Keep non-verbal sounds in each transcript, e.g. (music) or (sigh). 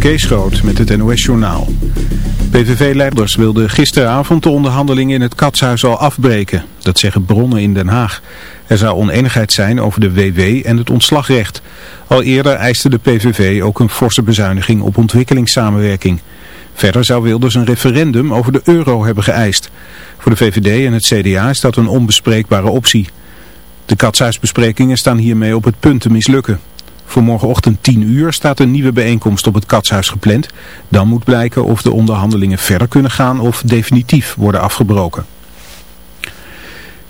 Kees met het NOS-journaal. PVV-leiders wilden gisteravond de onderhandelingen in het katshuis al afbreken. Dat zeggen bronnen in Den Haag. Er zou oneenigheid zijn over de WW en het ontslagrecht. Al eerder eiste de PVV ook een forse bezuiniging op ontwikkelingssamenwerking. Verder zou Wilders een referendum over de euro hebben geëist. Voor de VVD en het CDA is dat een onbespreekbare optie. De katshuisbesprekingen staan hiermee op het punt te mislukken. Voor morgenochtend 10 uur staat een nieuwe bijeenkomst op het Katshuis gepland. Dan moet blijken of de onderhandelingen verder kunnen gaan of definitief worden afgebroken.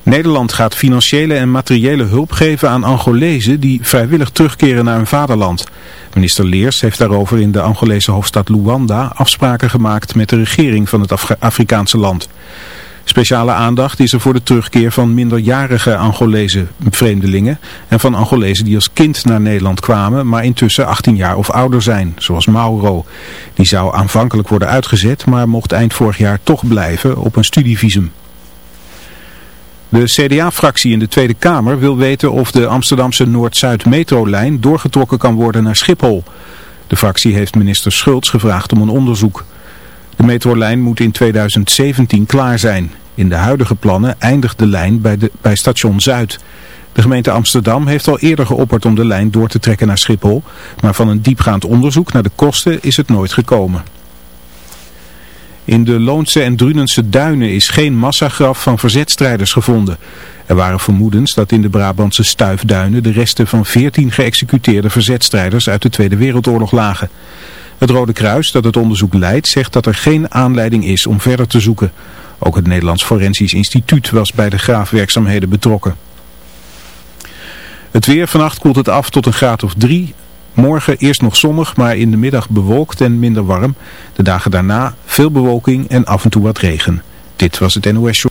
Nederland gaat financiële en materiële hulp geven aan Angolezen die vrijwillig terugkeren naar hun vaderland. Minister Leers heeft daarover in de Angolese hoofdstad Luanda afspraken gemaakt met de regering van het Afrikaanse land. Speciale aandacht is er voor de terugkeer van minderjarige Angolese vreemdelingen en van Angolezen die als kind naar Nederland kwamen, maar intussen 18 jaar of ouder zijn, zoals Mauro. Die zou aanvankelijk worden uitgezet, maar mocht eind vorig jaar toch blijven op een studievisum. De CDA-fractie in de Tweede Kamer wil weten of de Amsterdamse Noord-Zuid metrolijn doorgetrokken kan worden naar Schiphol. De fractie heeft minister Schultz gevraagd om een onderzoek. De metrolijn moet in 2017 klaar zijn. In de huidige plannen eindigt de lijn bij, de, bij station Zuid. De gemeente Amsterdam heeft al eerder geopperd om de lijn door te trekken naar Schiphol, maar van een diepgaand onderzoek naar de kosten is het nooit gekomen. In de Loonse en Drunense duinen is geen massagraf van verzetstrijders gevonden. Er waren vermoedens dat in de Brabantse stuifduinen de resten van 14 geëxecuteerde verzetstrijders uit de Tweede Wereldoorlog lagen. Het Rode Kruis dat het onderzoek leidt zegt dat er geen aanleiding is om verder te zoeken. Ook het Nederlands Forensisch Instituut was bij de graafwerkzaamheden betrokken. Het weer vannacht koelt het af tot een graad of drie. Morgen eerst nog zonnig, maar in de middag bewolkt en minder warm. De dagen daarna veel bewolking en af en toe wat regen. Dit was het NOS Show.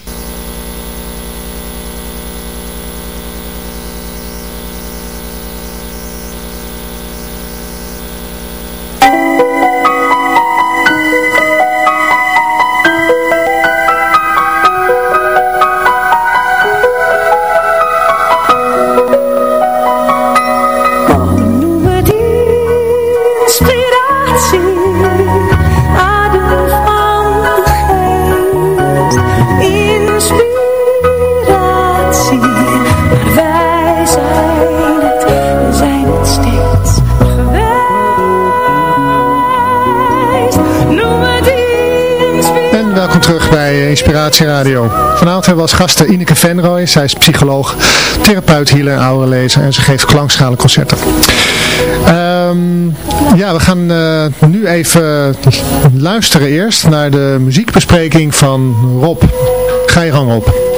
Als gasten Ineke Venrooy. Zij is psycholoog, therapeut, healer en lezer en ze geeft klankschalenconcerten. Um, ja, we gaan uh, nu even luisteren eerst naar de muziekbespreking van Rob. Ga je gang op.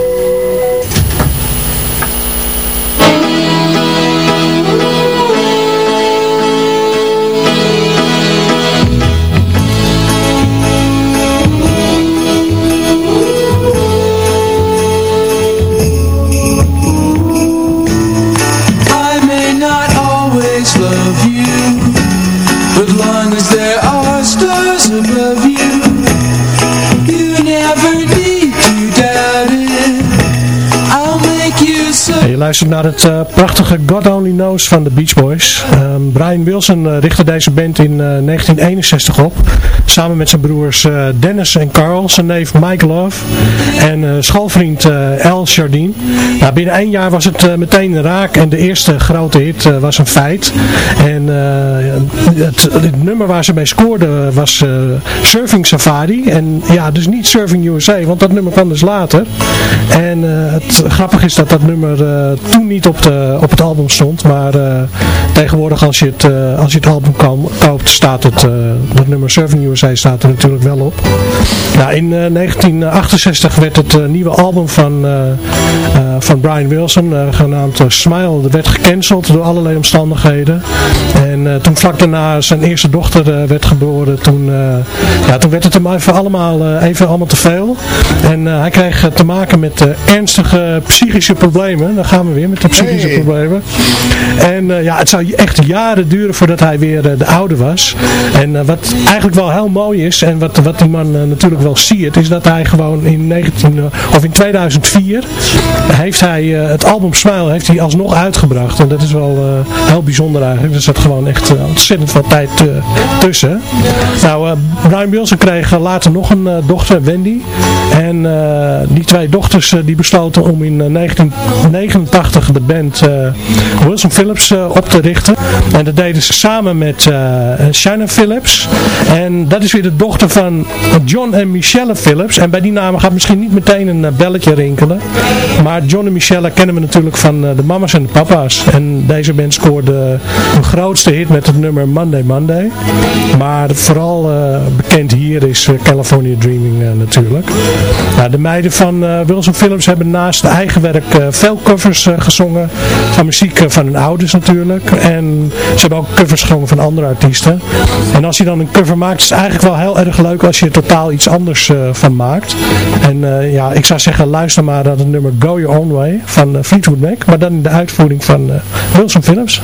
Suburban luistert naar het uh, prachtige God Only Knows van de Beach Boys. Um, Brian Wilson uh, richtte deze band in uh, eh, 1961 op. Samen met zijn broers Dennis en Carl, zijn neef Mike Love en schoolvriend Al Jardine. Nou, binnen één jaar was het meteen raak en de eerste grote hit was een feit. En het, het, nummer waar ze mee scoorden was Surfing Safari. En ja, dus niet Surfing USA, want dat nummer kwam dus later. En het grappige is dat dat nummer toen niet op, de, op het album stond. Maar uh, tegenwoordig als je het, uh, als je het album koopt staat het, uh, dat nummer Surfing USA staat er natuurlijk wel op. Nou, in 1968 werd het nieuwe album van, van Brian Wilson, genaamd Smile, werd gecanceld door allerlei omstandigheden. En toen vlak daarna daarna zijn eerste dochter werd geboren, toen, ja, toen werd het hem even allemaal, even allemaal te veel. En hij kreeg te maken met ernstige psychische problemen. Dan gaan we weer met de psychische problemen. En ja, het zou echt jaren duren voordat hij weer de oude was. En wat eigenlijk wel heel mooi is, en wat, wat die man natuurlijk wel ziet, is dat hij gewoon in, 19, of in 2004 heeft hij het album Smile heeft hij alsnog uitgebracht. En dat is wel heel bijzonder eigenlijk. Er zat gewoon echt ontzettend veel tijd tussen. Nou, Brian Wilson kreeg later nog een dochter, Wendy. En die twee dochters die besloten om in 1989 de band Wilson Phillips op te richten. En dat deden ze samen met Shannon Phillips. En dat is weer de dochter van John en Michelle Phillips. En bij die namen gaat misschien niet meteen een belletje rinkelen. Maar John en Michelle kennen we natuurlijk van de mama's en de papa's. En deze band scoorde een grootste hit met het nummer Monday Monday. Maar vooral bekend hier is California Dreaming natuurlijk. Nou, de meiden van Wilson Phillips hebben naast eigen werk veel covers gezongen. Van muziek van hun ouders natuurlijk. En ze hebben ook covers gezongen van andere artiesten. En als je dan een cover maakt, is het eigenlijk wel heel erg leuk als je er totaal iets anders van maakt. En ja, ik zou zeggen, luister maar naar het nummer Go Your Own Way van Fleetwood Mac. Maar dan in de uitvoering van Wilson Phillips.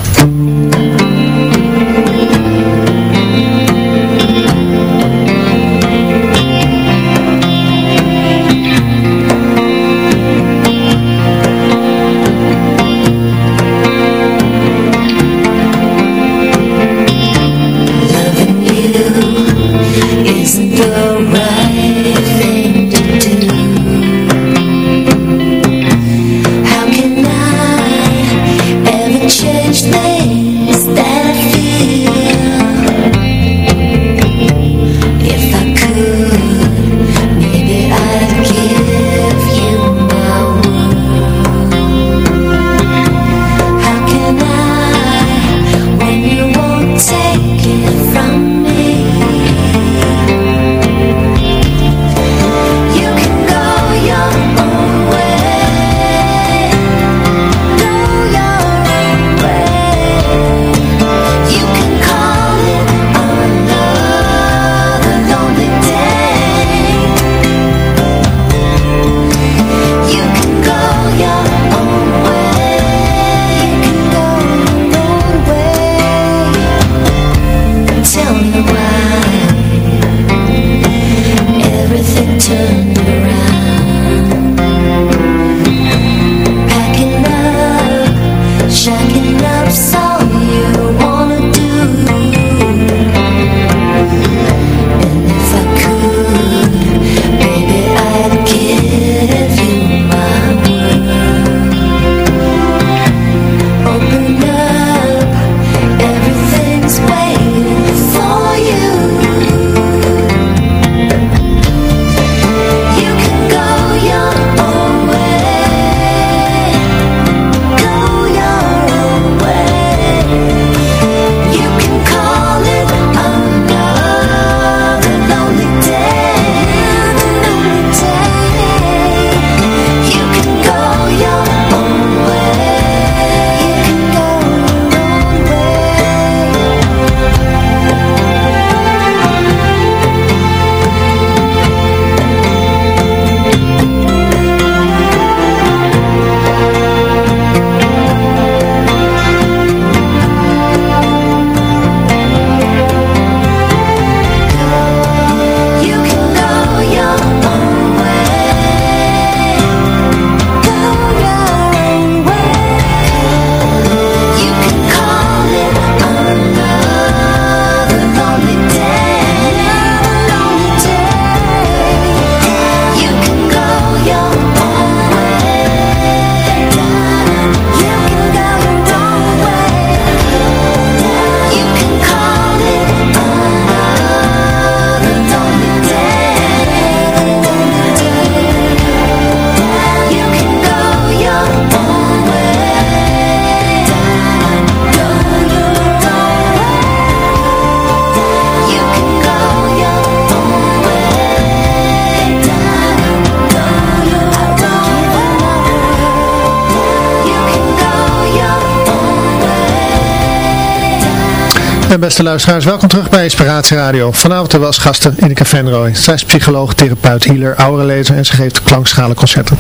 En beste luisteraars, welkom terug bij Inspiratie Radio. Vanavond was gasten Ineke Venrooy. Zij is psycholoog, therapeut, healer, aurelezer en ze geeft klankschalenconcerten.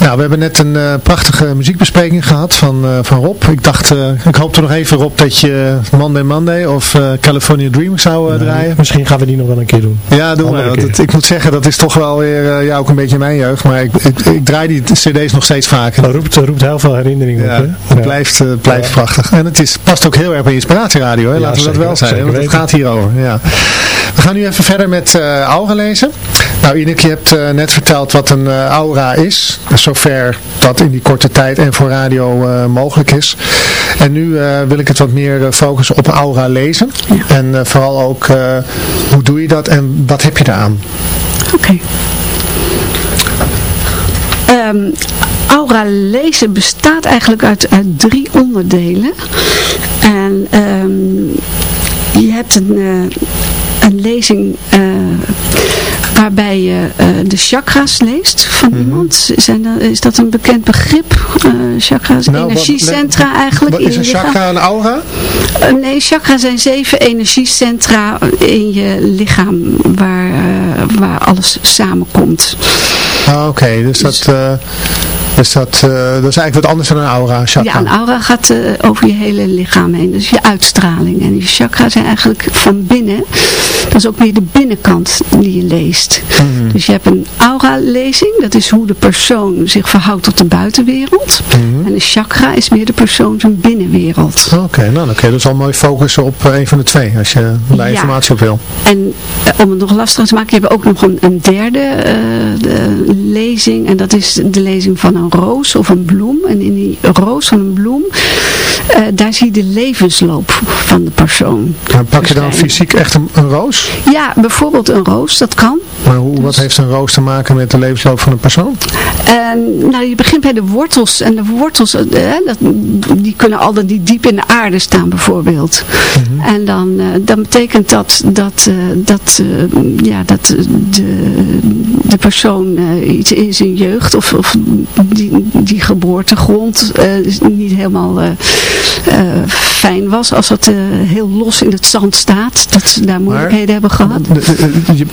Nou, we hebben net een uh, prachtige muziekbespreking gehad van, uh, van Rob. Ik dacht, uh, ik hoopte nog even Rob dat je Monday Monday of California Dream zou nee, draaien. Misschien gaan we die nog wel een keer doen. Ja, doen we. Want het, ik moet zeggen, dat is toch wel weer ja, ook een beetje mijn jeugd. Maar ik, ik, ik draai die cd's nog steeds vaker. Dat roept, roept heel veel herinneringen ja, op. Hè? Het ja. blijft, blijft prachtig. En het is, past ook heel erg bij Inspiratieradio. Hè? Laten we dat wel zijn, want het gaat hierover. Ja. We gaan nu even verder met uh, aura lezen. Nou Ineke, je hebt uh, net verteld wat een uh, aura is. Zover dat in die korte tijd en voor radio mogelijk is. En nu wil ik het wat meer focussen op aura lezen. Ja. En vooral ook, hoe doe je dat en wat heb je daaraan? Oké. Okay. Um, aura lezen bestaat eigenlijk uit, uit drie onderdelen. En um, je hebt een, uh, een lezing uh, waarbij je uh, de chakras leest van Mhm. mm -hmm. iemand. Zijn dat, is dat een bekend begrip? chakras, nou, energiecentra wat, eigenlijk. Wat is een chakra een aura? nee, chakra zijn zeven energiecentra in je lichaam waar, waar alles samenkomt. Ah, Oké, okay. dus dat... Dus dat, uh, dat is eigenlijk wat anders dan een aura, chakra. Ja, een aura gaat uh, over je hele lichaam heen. Dus je uitstraling. En die chakra zijn eigenlijk van binnen. Dat is ook weer de binnenkant die je leest. Mhm. Mm. Dus je hebt een aura-lezing. Dat is hoe de persoon zich verhoudt tot de buitenwereld. Mhm. Mm. En een chakra is meer de persoon zijn binnenwereld. Oké, okay, nou dan kun je dus al mooi focussen op uh, een van de twee. Als je daar ja. informatie op wil. En om het nog lastiger te maken. Je hebt ook nog een, een derde lezing. En dat is de lezing van een roos of een bloem. En in die roos van een bloem, uh, daar zie je de levensloop van de persoon. Pak je dan fysiek echt een, een, roos? Ja, bijvoorbeeld een roos, dat kan. Maar hoe, wat dus, heeft een roos te maken met de levensloop van een persoon? Uh, nou, je begint bij de wortels. En de wortels, uh, dat, die kunnen altijd die diep in de aarde staan bijvoorbeeld. Mhm. Mm -hmm. En dan, dan betekent dat dat, dat, ja, dat de, de persoon iets in zijn jeugd of, of die, die geboortegrond uh, niet helemaal uh, uh, fijn was. Als het heel los in het zand staat. Dat ze daar moeilijkheden maar, hebben gehad. Je,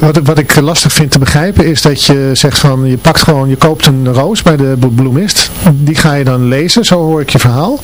wat, wat ik lastig vind te begrijpen is dat je zegt van je pakt gewoon, je koopt een roos bij de bloemist. Die ga je dan lezen, zo hoor ik je verhaal.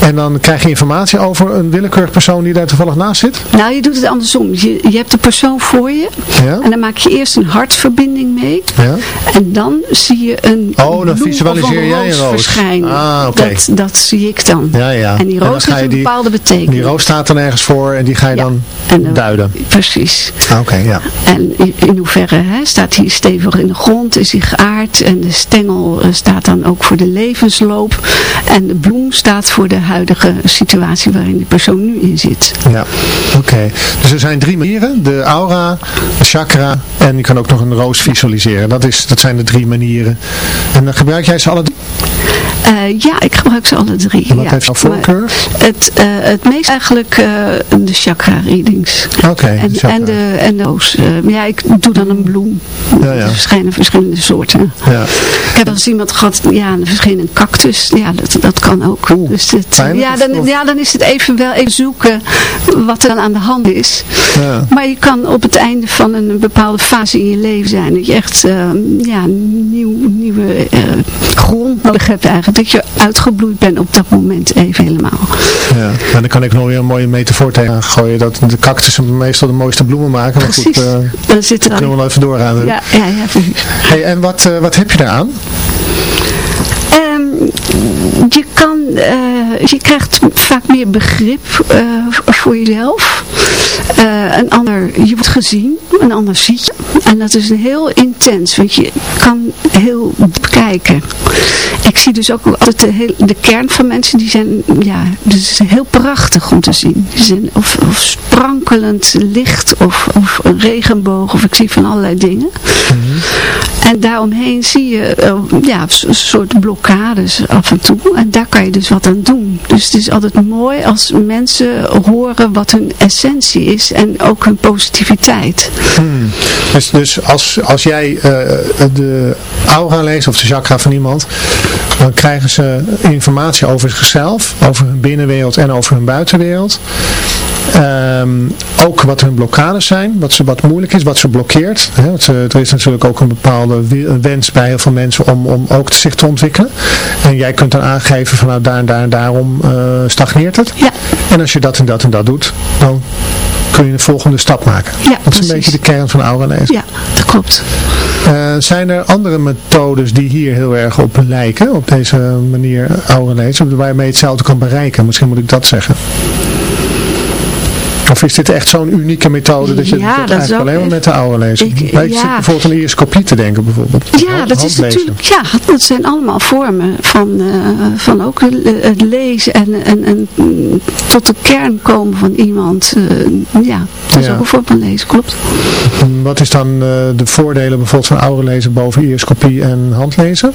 En dan krijg je informatie over een willekeurig persoon die daar toevallig naast zit. Nou, je doet het andersom. Je, je hebt de persoon voor je. Ja? En dan maak je eerst een hartverbinding mee. Ja? En dan zie je een Oh, dan visualiseer jij een roos. verschijnen. Ah, oké. Dat, dat zie ik dan. Ja, ja. En die roos en heeft een die, bepaalde betekenis. Die roos staat dan ergens voor en die ga je ja. dan en dan, duiden. Precies. Ah, oké, ja. En in, in hoeverre hè, staat hij stevig in de grond, is hij geaard. En de stengel uh, staat dan ook voor de levensloop. En de bloem staat voor de huidige situatie waarin die persoon nu in zit. Ja, oké. Okay. Dus er zijn drie manieren. De aura, de chakra en je kan ook nog een roos visualiseren. Dat, is, dat zijn de drie manieren. En dan gebruik jij ze alle? Uh, ja, ik gebruik ze alle drie. En wat ja. heeft jouw voorkeur? Het, uh, het meest eigenlijk uh, de chakra readings. Oké. Okay, en, en, de, en de ja, ik doe dan een bloem. Ja, ja. Er verschijnen verschillende soorten. Ja. Ik heb als iemand gehad, ja, een cactus. Ja, dat, dat kan ook. Oeh, dus het, pijnlijk, ja, dan, of? ja, dan is het even wel even zoeken wat er dan aan de hand is. Ja. Maar je kan op het einde van een bepaalde fase in je leven zijn. Dat je echt ja, nieuw, nieuwe grond nodig hebt eigenlijk. Dat je uitgebloeid bent op dat moment even helemaal. Ja, en dan kan ik nog weer een mooie metafoor tegen gooien. Dat de cactussen meestal de mooiste bloemen maken. Maar Precies. goed, uh, (laughs) dan zit er kunnen we wel even doorgaan. Ja, ja, ja. Hey, en wat, uh, wat heb je daaraan? Je kan, uh, je krijgt vaak meer begrip uh, voor jezelf. Uh, een ander, je wordt gezien, een ander ziet je. En dat is heel intens, want je kan heel diep kijken. Ik zie dus ook altijd de, heel, de kern van mensen, die zijn, ja, dus heel prachtig om te zien. Die zijn of, of sprankelend licht, of, of een regenboog, of ik zie van allerlei dingen. Mm -hmm. En daaromheen zie je ja, een soort blokkades af en toe. En daar kan je dus wat aan doen. Dus het is altijd mooi als mensen horen wat hun essentie is en ook hun positiviteit. Hmm. Dus, dus als, als jij uh, de aura leest of de chakra van iemand, dan krijgen ze informatie over zichzelf, over hun binnenwereld en over hun buitenwereld. Ehm, ook wat hun blokkades zijn, wat, ze, wat moeilijk is, wat ze blokkeert. Hè? Want, uh, er is natuurlijk ook een bepaalde wens bij heel veel mensen om, om ook zich te ontwikkelen. En jij kunt dan aangeven van nou daar en daar en daarom uh, stagneert het. Ja. En als je dat en dat en dat doet, dan kun je de volgende stap maken. Ja, dat is een beetje de kern van auralezen. Ja, dat klopt. Uh, zijn er andere methodes die hier heel erg op lijken, op deze manier auralezen, waar je mee hetzelfde kan bereiken? Misschien moet ik dat zeggen. Of is dit echt zo'n unieke methode dat je ja, dat dat eigenlijk alleen maar met de oude lezen? Ik, ja. zit bijvoorbeeld aan iriscopie te denken bijvoorbeeld. Ja, dat is natuurlijk, ja, dat zijn allemaal vormen van, uh, van ook het lezen en, en, en tot de kern komen van iemand. Uh, ja, dat is ja. ook een vorm van lezen, klopt. Wat is dan uh, de voordelen bijvoorbeeld van oude lezen boven iriskopie en handlezen?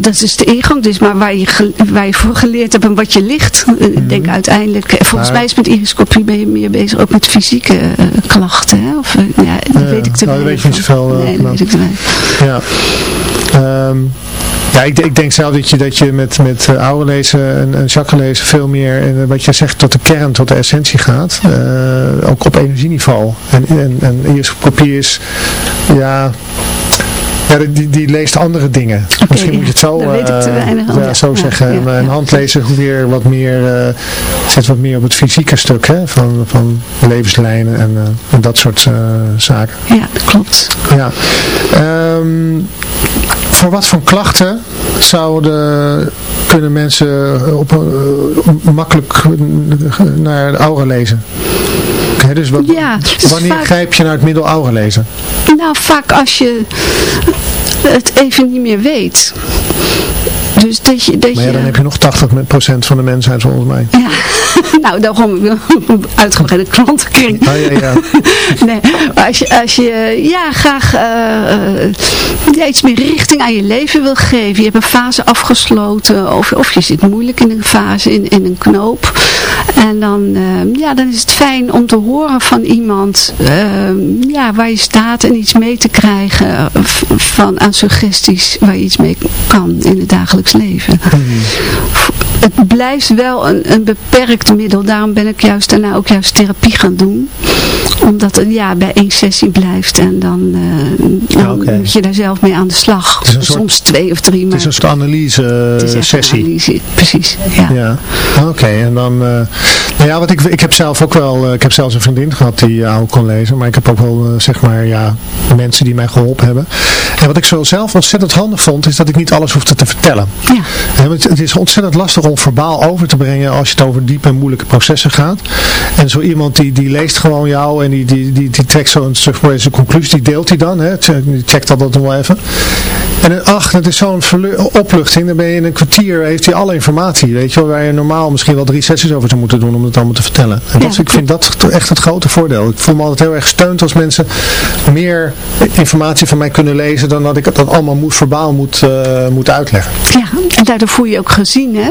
Dat is de ingang, dus maar waar je, waar je voor geleerd hebt en wat je ligt. Ik mm denk Mhm. uiteindelijk, volgens mij is met iriscopie ben je meer bezig ook met fysieke uh, klachten. Hè? Of, uh, ja, dat weet ik te nou, dat weet je niet zoveel. Nee, dat weet ik te Ja. Um, ja, ik, ik, denk zelf dat je, dat je met, met oude lezen en, en lezen veel meer, en wat je zegt, tot de kern, tot de essentie gaat. Uh, ook op energieniveau. En, en, en is, ja... Ja, die, die leest andere dingen. Okay, Misschien moet je het zo, uh, ja, ja, zo zeggen. Ja, en, en handlezen weer wat meer, uh, zet wat meer op het fysieke stuk hè, van, van levenslijnen en, uh, en dat soort zaken. Ja, dat klopt. Ja. Um, voor wat voor klachten zouden kunnen mensen op, makkelijk naar de aura lezen? Dus wat, ja, dus wanneer vaak, grijp je naar het middel aura lezen? Nou, vaak als je het even niet meer weet. Dus dat je, dat maar ja, dan heb je nog 80% van de mensheid volgens mij. Ja, (laughs) nou daarom uitgebreide klantenkring. Oh, ja, ja. (laughs) nee, maar als je, als je ja, graag uh, ja, iets meer richting aan je leven wil geven. Je hebt een fase afgesloten of, of je zit moeilijk in een fase, in, in een knoop. En dan, uh, ja, dan is het fijn om te horen van iemand uh, ja, waar je staat en iets mee te krijgen van, aan suggesties waar je iets mee kan in het dagelijks leven. Mhm. Mm. Het blijft wel een, een beperkt middel, daarom ben ik juist daarna ook juist therapie gaan doen. Omdat het ja, bij één sessie blijft en dan, uh, dan okay. moet je daar zelf mee aan de slag. Soort, Soms twee of drie. Maar het is een soort analyse sessie. Analyse, precies, ja. ja. Oké, okay, en dan, uh, nou ja, wat ik, ik heb zelf ook wel, ik heb zelfs een vriendin gehad die uh, kon lezen, maar ik heb ook wel, zeg maar, ja, mensen die mij geholpen hebben. En wat ik zo zelf ontzettend handig vond, is dat ik niet alles hoefde te vertellen. Ja. Het, het is ontzettend lastig om verbaal over te brengen als je het over diepe en moeilijke processen gaat. En zo iemand die, die leest gewoon jou en die, die, die, die trekt zo'n zeg maar, zijn conclusie, die deelt hij dan. Hè. Die checkt dat dan wel even. En ach, dat is zo'n opluchting. Dan ben je in een kwartier, heeft hij alle informatie. Weet je wel, waar je normaal misschien wel drie sessies over zou moeten doen om het allemaal te vertellen. En dat, ja, ik vind dat echt het grote voordeel. Ik voel me altijd heel erg gesteund als mensen meer informatie van mij kunnen lezen dan dat ik dat allemaal moet, verbaal moet, uh, moet uitleggen. Ja, en daardoor voel je ook gezien, hè?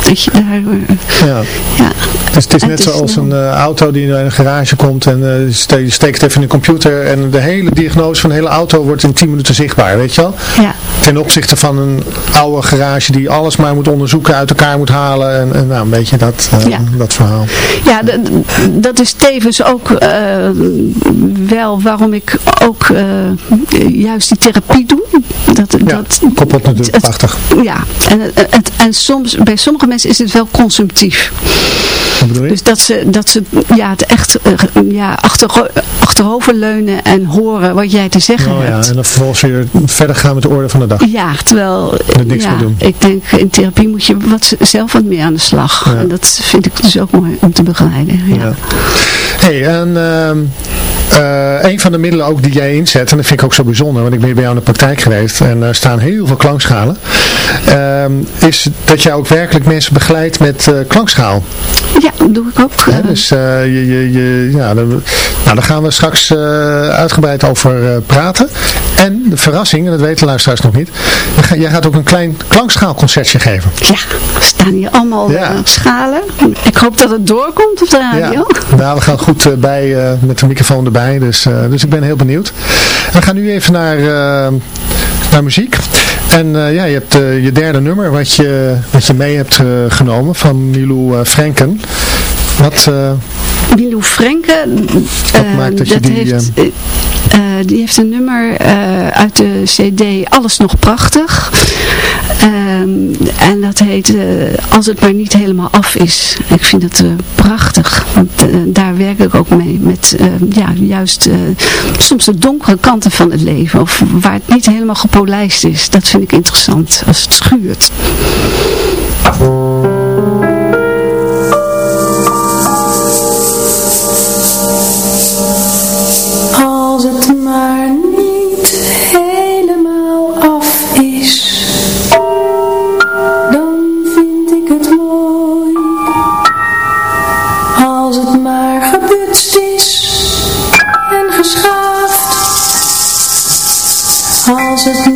Dat je daar... Ja. ja. Dus het is net zoals een uh, auto die in een garage komt en je steekt even in de computer en de hele diagnose van de hele auto wordt in 10 minuten zichtbaar, weet je wel? Ja. Ten opzichte van een oude garage die alles maar moet onderzoeken, uit elkaar moet halen en, en nou, een beetje dat, uh, ja. dat verhaal. Ja, dat is tevens ook wel waarom ik ook juist die therapie doe. Dat, ja, dat, koppelt natuurlijk het, prachtig. Ja, en, het, en soms, bij sommige mensen is het wel consumptief. Dus dat ze, dat ze ja, het echt uh, ja, achter, achterover leunen en horen wat jij te zeggen oh, hebt. Ja, en dan vervolgens weer verder gaan met de orde van de dag. Ja, terwijl er niks ja, doen. ik denk in therapie moet je wat, zelf wat meer aan de slag. Ja. En dat vind ik dus ook mooi om te begeleiden. Ja. hey, en... Uh, uh, een van de middelen ook die jij inzet, en dat vind ik ook zo bijzonder, want ik ben bij jou in de praktijk geweest en er staan heel veel klankschalen, uh, is dat jij ook werkelijk mensen begeleidt met uh, klankschaal. Ja, dat doe ik ook. Dus je, je, je, ja, dan, nou, daar gaan we straks uitgebreid over praten. En de verrassing, en dat weten luisteraars nog niet, jij gaat ook een klein klankschaalconcertje geven. Ja, er staan hier allemaal ja. schalen. Ik hoop dat het doorkomt op de radio. Ja. Nou, we gaan goed bij met de microfoon erbij. Dus, uh, dus ik ben heel benieuwd. We gaan nu even naar, uh, naar muziek. En ja, je hebt je derde nummer wat je, wat je mee hebt genomen van Milou Franken. Wat... Milou Franken, maakt dat, die... Heeft, die heeft een nummer uit de cd Alles Nog Prachtig. Um, en dat heet uh, Als het maar niet helemaal af is. Ik vind het uh, prachtig. Want uh, daar werk ik ook mee. Met ja, juist soms de donkere kanten van het leven. Of waar het niet helemaal gepolijst is. Dat vind ik interessant. Als het schuurt. Laatste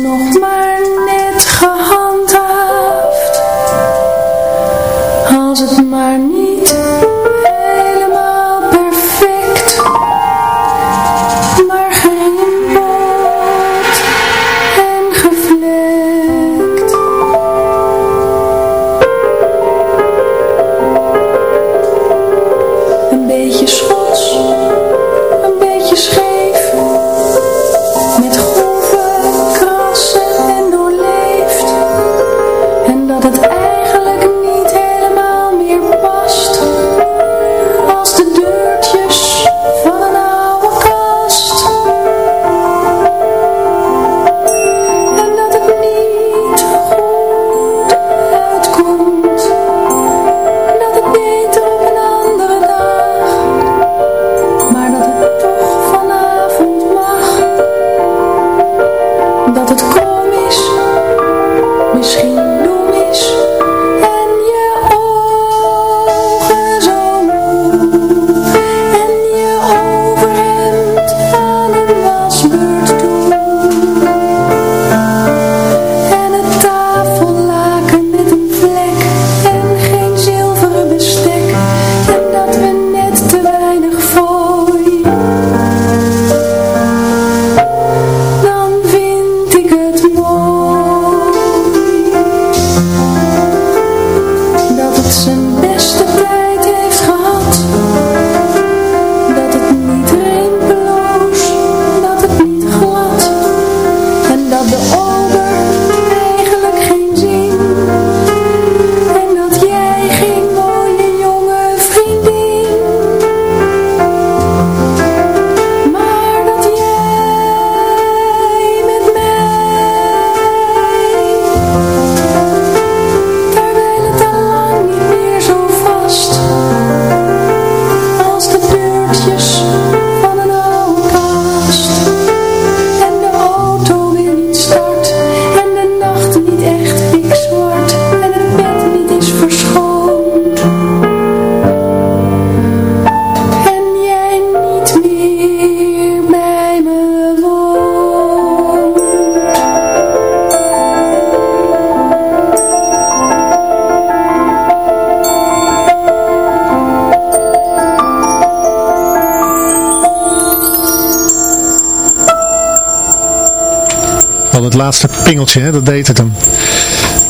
pingeltje, hè? dat deed het hem.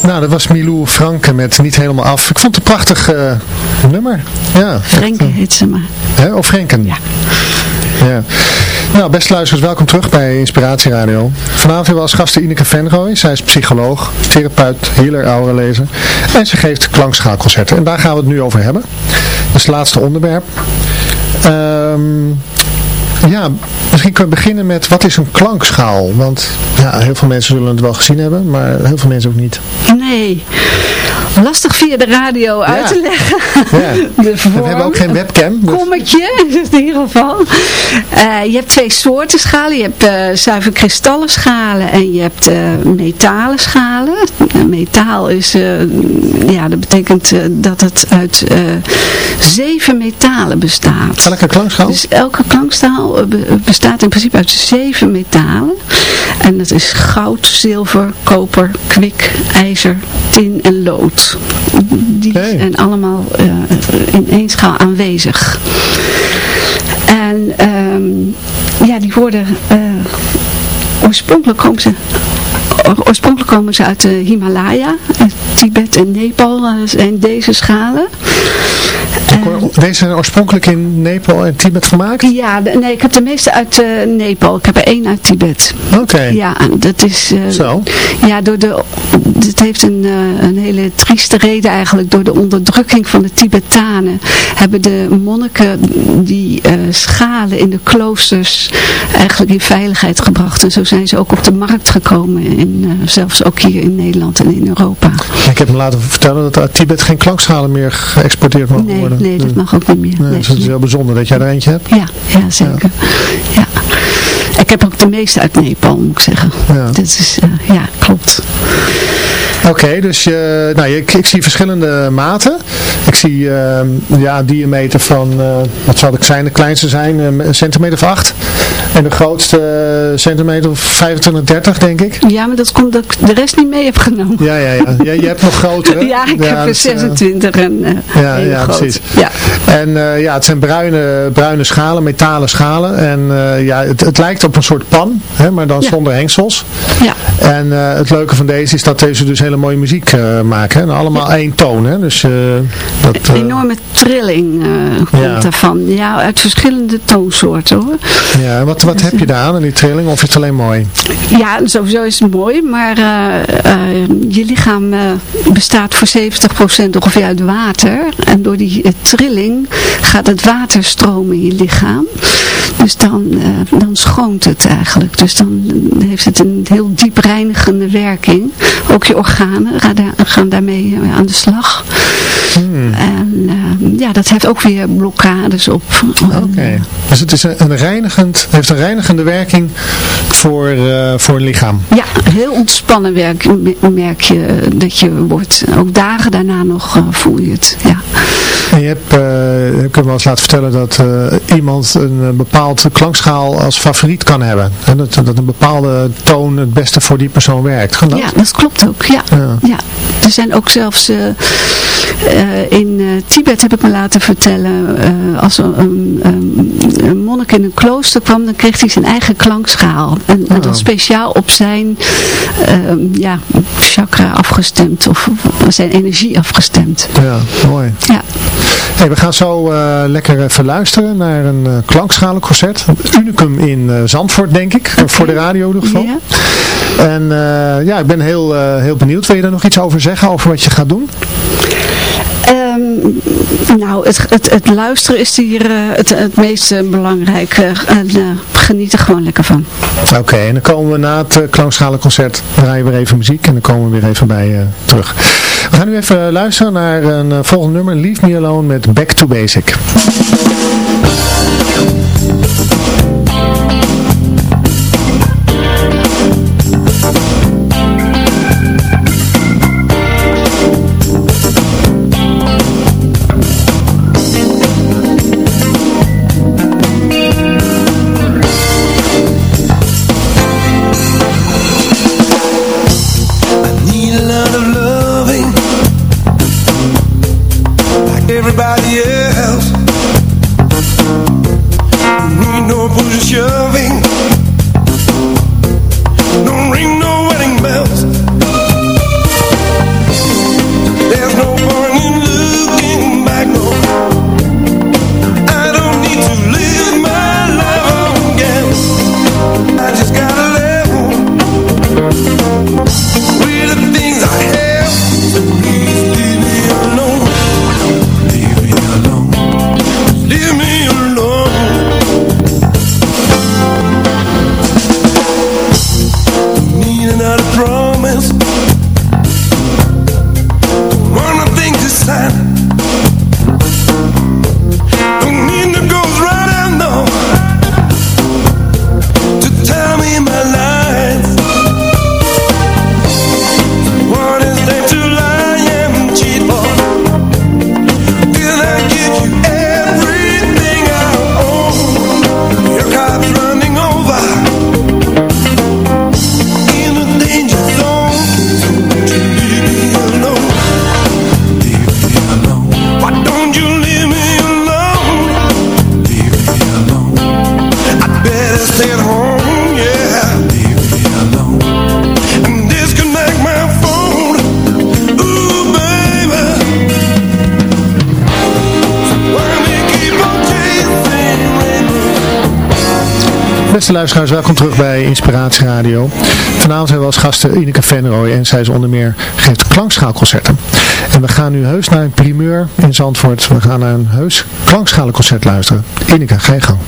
Nou, dat was Milou Franke met Niet Helemaal Af. Ik vond het een prachtig uh, nummer. Ja, Frenken heet ze maar. Hè? Of Frenken? Ja. ja. Nou, beste luisteraars, welkom terug bij Inspiratie Radio. Vanavond hebben we als gasten Ineke Venrooy. Zij is psycholoog, therapeut, healer, lezer En ze geeft klankschaalconcerten. En daar gaan we het nu over hebben. Dat is het laatste onderwerp. Um, ja, kunnen we beginnen met wat is een klankschaal? Want ja, heel veel mensen zullen het wel gezien hebben, maar heel veel mensen ook niet. Nee, lastig via de radio uit te leggen. Ja. (laughs) De vorm, we hebben ook geen webcam. Dus. Kommetje, (laughs) in ieder geval. Uh, je hebt twee soorten schalen. Je hebt uh, zuiver kristallen schalen en je hebt uh, metalen schalen. metaal is, ja, dat betekent dat het uit zeven metalen bestaat. Elke klankschaal? Dus elke klankstaal bestaat in principe uit zeven metalen. En dat is goud, zilver, koper, kwik, ijzer, tin en lood. Die zijn allemaal uh, in één schaal aanwezig. En um, ja, die worden uh, oorspronkelijk komen ze oorspronkelijk komen ze uit de Himalaya, Tibet en Nepal zijn deze schalen. Deze zijn oorspronkelijk in Nepal en Tibet gemaakt? Ja, nee, ik heb de meeste uit Nepal. Ik heb er één uit Tibet. Oké. Ja, dat is... Zo? Ja, door de, het heeft een, een hele trieste reden eigenlijk. Door de onderdrukking van de Tibetanen hebben de monniken die schalen in de kloosters eigenlijk in veiligheid gebracht. En zo zijn ze ook op de markt gekomen. En zelfs ook hier in Nederland en in Europa. Ik heb me laten vertellen dat uit Tibet geen klankschalen meer geëxporteerd nee, Nee, dat mag ook niet meer. Nee, nee, dus het is heel bijzonder dat jij er eentje hebt. Ja, ja zeker. Ja. Ik heb ook de meeste uit Nepal, moet ik zeggen. Ja. Dat is, uh, ja, klopt. Oké, dus je, nou, ik, ik, zie verschillende maten. Ik zie uh, ja, een diameter van, uh, wat zal ik zijn, de kleinste zijn, een centimeter of 8. En de grootste centimeter of 25, 30 denk ik. Ja, maar dat komt dat ik de rest niet mee heb genomen. Ja, ja, ja. ja je hebt nog grotere. (laughs) ja, ik ja, heb er 26 uh, en uh, ja, ja, groot. precies. Ja. En ja, het zijn bruine, bruine schalen, metalen schalen. En ja, het, het, lijkt op een soort pan, hè, maar dan Ja. zonder hengsels. Ja. En het leuke van deze is dat deze dus hele mooie muziek uh, maken. En allemaal één toon. Hè. Dus, uh, dat, Een enorme trilling komt Ja. daarvan. Ja, uit verschillende toonsoorten hoor. Ja, wat, wat heb je daar aan, aan die trilling? Of is het alleen mooi? Ja, sowieso is het mooi, maar je lichaam bestaat voor 70% ongeveer uit water. En door die trilling gaat het water stromen in je lichaam. Dus dan, dan schoont het eigenlijk. Dus dan heeft het een heel diep reinigende werking. Ook je organen gaan, gaan daarmee aan de slag. Hmm. En ja, dat heeft ook weer blokkades op. Oké, okay. dus het is een, reinigend, heeft een reinigende werking voor, uh, voor het lichaam. Ja, heel ontspannen werk, merk je dat je wordt. Ook dagen daarna nog uh, voel je het. Ja. En je hebt, uh, ik heb wel eens laten vertellen dat iemand een bepaald klankschaal als favoriet kan hebben. En dat, dat een bepaalde toon het beste voor die persoon werkt. Kan dat? Ja, dat klopt ook. Ja. Ja. ja. Er zijn ook zelfs uh, in Tibet heb ik me laten vertellen, als een, een, een, monnik in een klooster kwam, dan kreeg hij zijn eigen klankschaal. En, Oh. en dan speciaal op zijn ja, chakra afgestemd of zijn energie afgestemd. Ja, mooi. Ja. Hey, we gaan zo uh, lekker even luisteren naar een uh, klankschalenconcert. Unicum in uh, Zandvoort, denk ik. Okay. Voor de radio in ieder geval. En ja, ik ben heel, heel benieuwd. Wil je daar nog iets over zeggen, over wat je gaat doen? Um, nou, het, het, het, luisteren is hier uh, het, het meest uh, belangrijke. En uh, geniet er gewoon lekker van. Oké, en dan komen we na het klankschalenconcert, draaien we weer even muziek en dan komen we weer even bij terug. We gaan nu even luisteren naar een volgend nummer, Leave Me Alone met Back to Basic. Luisteraars, welkom terug bij Inspiratie Radio. Vanavond hebben we als gasten Ineke Venrooy en zij is onder meer geeft klankschaalconcerten. En we gaan nu heus naar een primeur in Zandvoort. We gaan naar een heus klankschalenconcert luisteren. Ineke, ga je gang.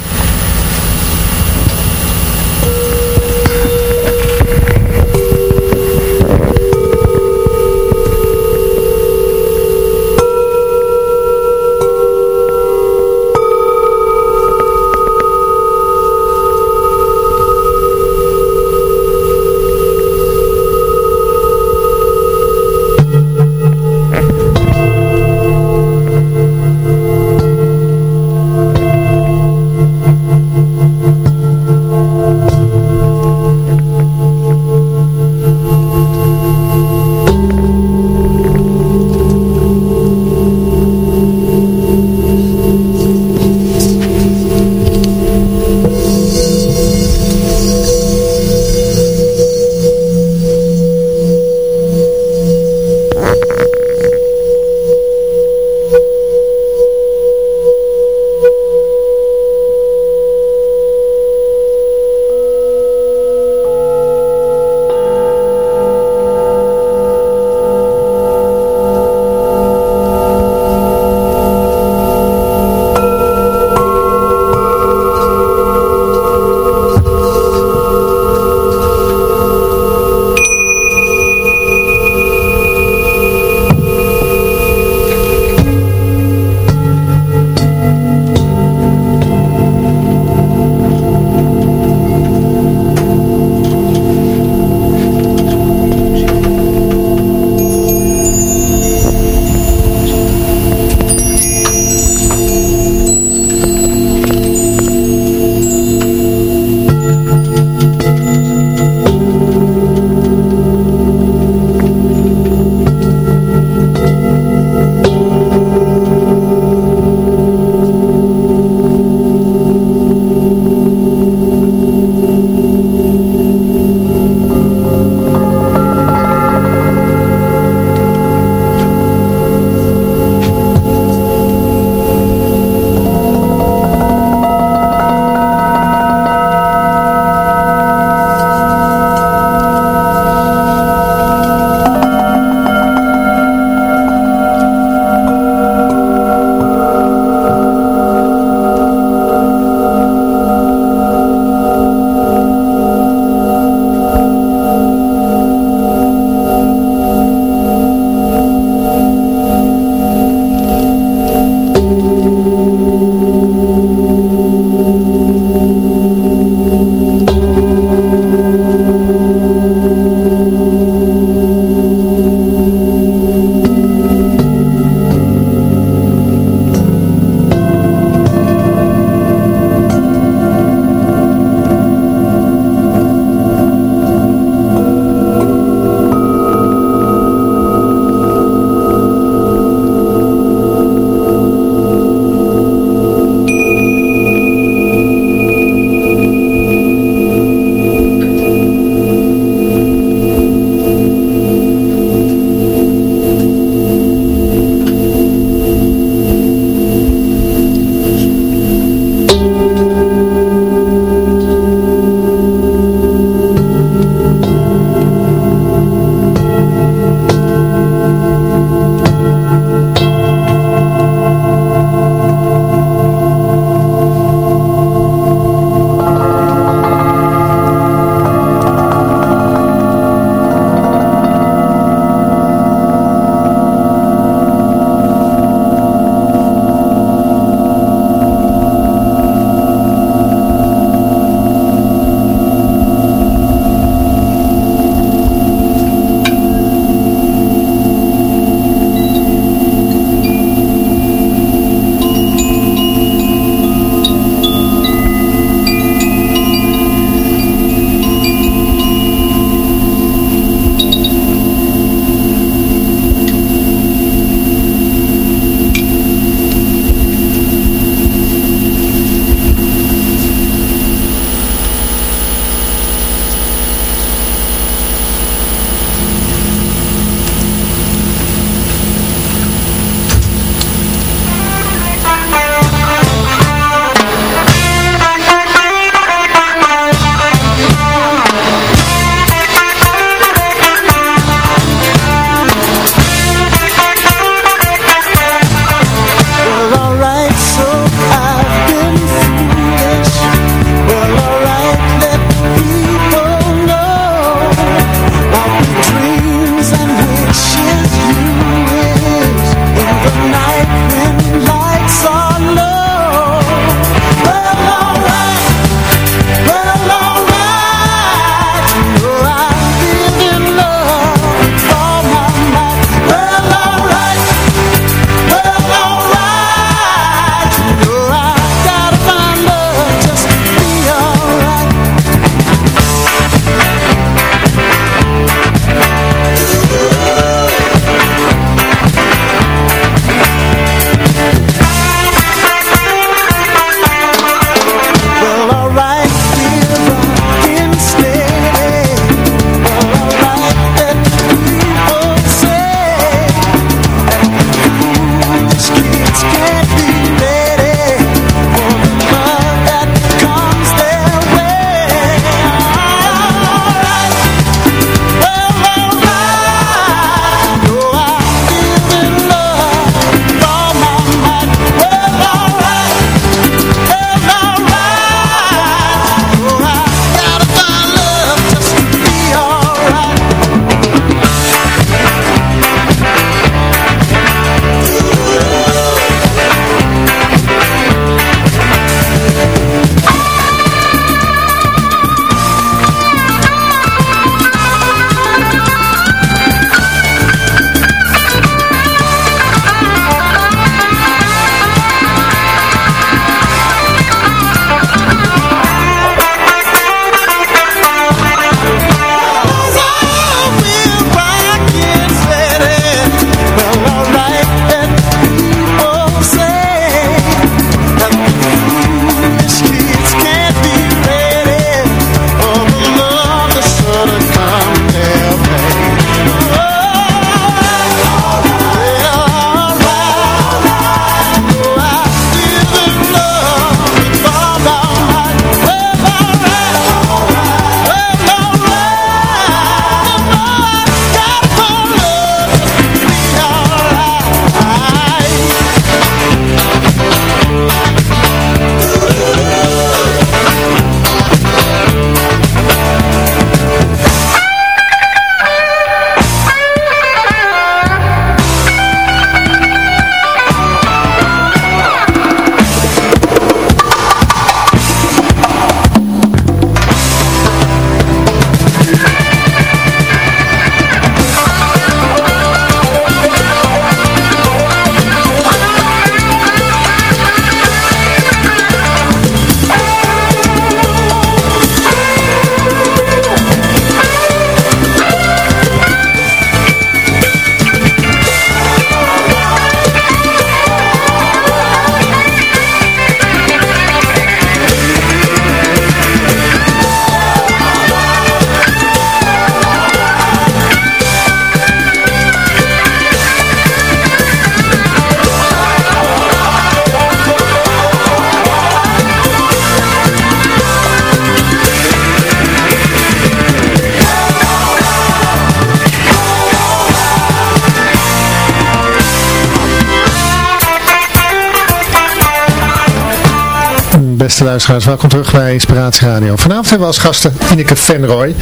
Beste luisteraars, welkom terug bij Inspiratie Radio. Vanavond hebben we als gasten Ineke Venrooy.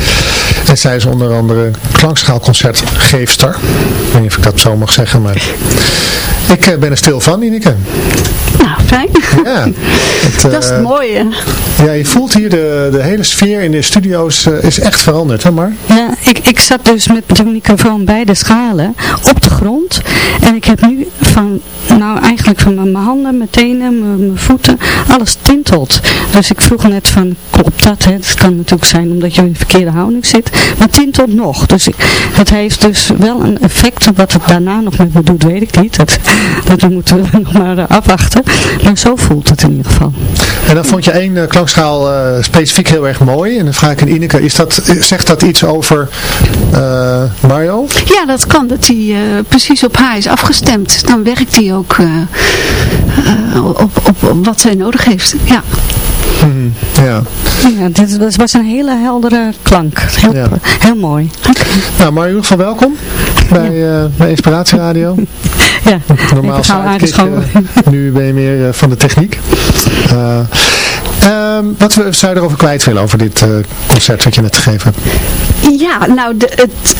En zij is onder andere klankschaalconcertgeefster. Ik weet niet of ik dat zo mag zeggen, maar ik eh, ben er stil van, Ineke. Nou, fijn. Ja. Het, (laughs) dat is het uh, mooie. Ja, je voelt hier de, de hele sfeer in de studio's uh, is echt veranderd, hè Mar? Ja, ik, ik zat dus met de microfoon bij de schalen op de grond. En ik heb nu van, nou eigenlijk van mijn handen, mijn tenen, mijn, mijn voeten, alles tintelt. Dus ik vroeg net van, klopt dat? Hè? Het kan natuurlijk zijn omdat je in de verkeerde houding zit. Maar tintelt nog. Dus ik, het heeft dus wel een effect. Wat het daarna nog met me doet, weet ik niet. Dat, dat moeten we (laughs) nog maar afwachten. Maar zo voelt het in ieder geval. En dan vond je één uh, klankschaal uh, specifiek heel erg mooi. En dan vraag ik aan Ineke, is dat, zegt dat iets over uh, Mario? Ja, dat kan. Dat hij precies op haar is afgestemd. Dan werkt hij ook op, op, op wat zij nodig heeft. Ja. Mm, ja. ja, dit was een hele heldere klank. Heel, ja. heel mooi. Okay. Nou, Mario, van welkom bij, ja. uh, bij Inspiratie Radio. (laughs) ja, normaal sidekick, uh, nu ben je meer uh, van de techniek. Uh, um, wat zou je erover kwijt willen over dit concert wat je net gegeven hebt? Ja, nou, de, het,